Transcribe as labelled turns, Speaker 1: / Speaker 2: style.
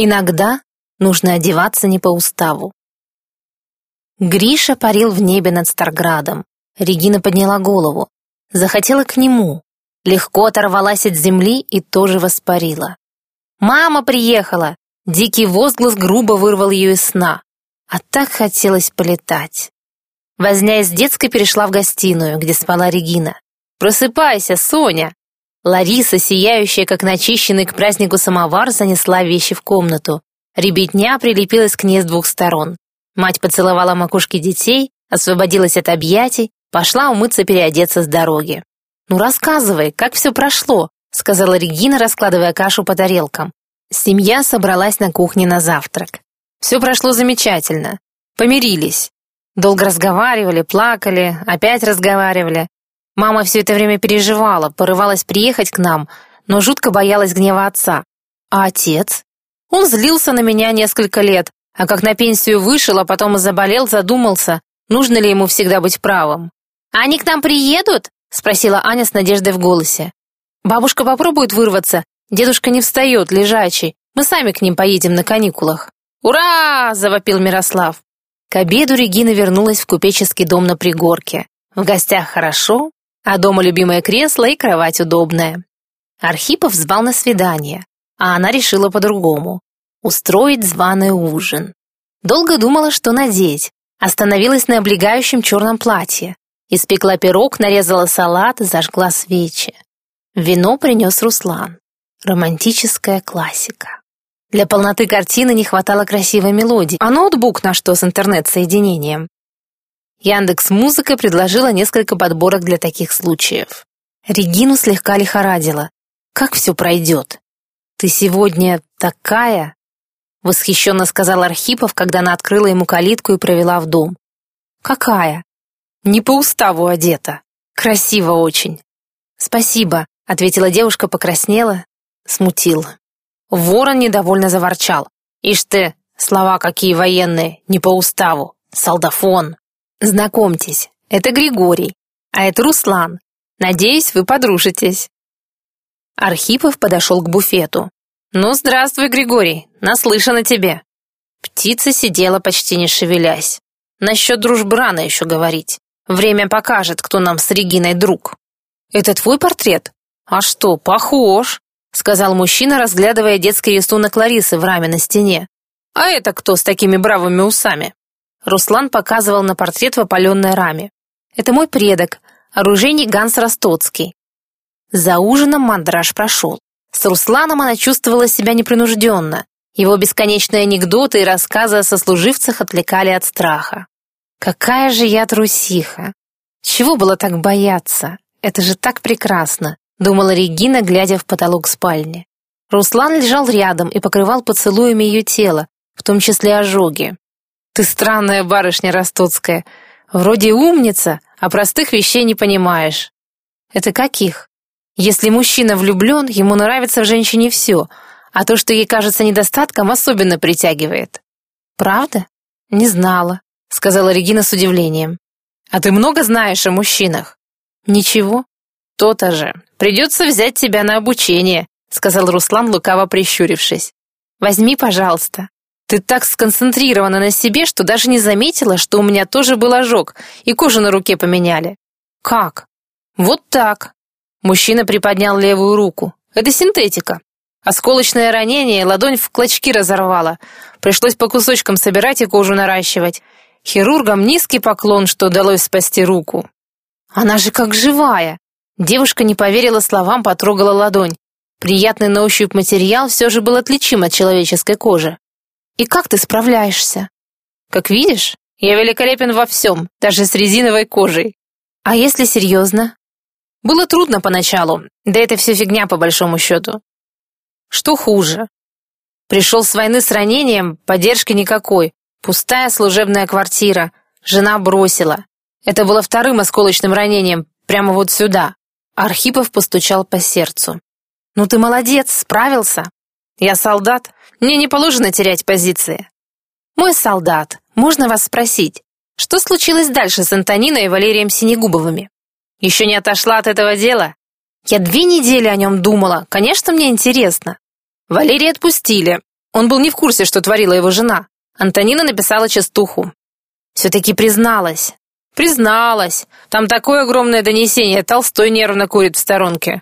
Speaker 1: Иногда нужно одеваться не по уставу. Гриша парил в небе над Старградом. Регина подняла голову. Захотела к нему. Легко оторвалась от земли и тоже воспарила. «Мама приехала!» Дикий возглас грубо вырвал ее из сна. А так хотелось полетать. Возня из детской перешла в гостиную, где спала Регина. «Просыпайся, Соня!» Лариса, сияющая, как начищенный к празднику самовар, занесла вещи в комнату. Ребятня прилепилась к ней с двух сторон. Мать поцеловала макушки детей, освободилась от объятий, пошла умыться переодеться с дороги. «Ну рассказывай, как все прошло», — сказала Регина, раскладывая кашу по тарелкам. Семья собралась на кухне на завтрак. Все прошло замечательно. Помирились. Долго разговаривали, плакали, опять разговаривали. Мама все это время переживала, порывалась приехать к нам, но жутко боялась гнева отца. А отец? Он злился на меня несколько лет, а как на пенсию вышел, а потом заболел, задумался, нужно ли ему всегда быть правым. «А они к нам приедут?» — спросила Аня с надеждой в голосе. «Бабушка попробует вырваться. Дедушка не встает, лежачий. Мы сами к ним поедем на каникулах». «Ура!» — завопил Мирослав. К обеду Регина вернулась в купеческий дом на пригорке. В гостях хорошо, а дома любимое кресло и кровать удобная. Архипов звал на свидание, а она решила по-другому. Устроить званый ужин. Долго думала, что надеть. Остановилась на облегающем черном платье. Испекла пирог, нарезала салат, зажгла свечи. Вино принес Руслан. Романтическая классика. Для полноты картины не хватало красивой мелодии, а ноутбук на что с интернет-соединением. Яндекс Музыка предложила несколько подборок для таких случаев. Регину слегка лихорадила. Как все пройдет? Ты сегодня такая? Восхищенно сказал Архипов, когда она открыла ему калитку и провела в дом. Какая? Не по уставу одета. Красиво очень. Спасибо, ответила девушка, покраснела, смутила. Ворон недовольно заворчал. «Ишь ты, слова какие военные, не по уставу, солдафон!» «Знакомьтесь, это Григорий, а это Руслан. Надеюсь, вы подружитесь». Архипов подошел к буфету. «Ну, здравствуй, Григорий, наслышан тебе». Птица сидела почти не шевелясь. Насчет дружбы рано еще говорить. Время покажет, кто нам с Региной друг. «Это твой портрет?» «А что, похож?» — сказал мужчина, разглядывая детский рисунок Ларисы в раме на стене. «А это кто с такими бравыми усами?» Руслан показывал на портрет в опаленной раме. «Это мой предок, оружейник Ганс Ростоцкий». За ужином мандраж прошел. С Русланом она чувствовала себя непринужденно. Его бесконечные анекдоты и рассказы о сослуживцах отвлекали от страха. «Какая же я трусиха! Чего было так бояться? Это же так прекрасно! думала Регина, глядя в потолок спальни. Руслан лежал рядом и покрывал поцелуями ее тело, в том числе ожоги. «Ты странная барышня Ростоцкая. Вроде умница, а простых вещей не понимаешь». «Это каких?» Если мужчина влюблен, ему нравится в женщине все, а то, что ей кажется недостатком, особенно притягивает. «Правда? Не знала», — сказала Регина с удивлением. «А ты много знаешь о мужчинах?» «Ничего». «То-то же. Придется взять тебя на обучение», — сказал Руслан, лукаво прищурившись. «Возьми, пожалуйста. Ты так сконцентрирована на себе, что даже не заметила, что у меня тоже был ожог, и кожу на руке поменяли». «Как?» «Вот так». Мужчина приподнял левую руку. «Это синтетика. Осколочное ранение, ладонь в клочки разорвала. Пришлось по кусочкам собирать и кожу наращивать. Хирургам низкий поклон, что удалось спасти руку. Она же как живая. Девушка не поверила словам, потрогала ладонь. Приятный на ощупь материал все же был отличим от человеческой кожи. «И как ты справляешься?» «Как видишь, я великолепен во всем, даже с резиновой кожей». «А если серьезно?» «Было трудно поначалу, да это все фигня по большому счету». «Что хуже?» «Пришел с войны с ранением, поддержки никакой, пустая служебная квартира, жена бросила. Это было вторым осколочным ранением, прямо вот сюда. Архипов постучал по сердцу. «Ну ты молодец, справился. Я солдат, мне не положено терять позиции». «Мой солдат, можно вас спросить, что случилось дальше с Антониной и Валерием Синегубовыми? Еще не отошла от этого дела? Я две недели о нем думала, конечно, мне интересно. Валерия отпустили, Он был не в курсе, что творила его жена. Антонина написала частуху. Все-таки призналась. Призналась. Там такое огромное донесение, Толстой нервно курит в сторонке.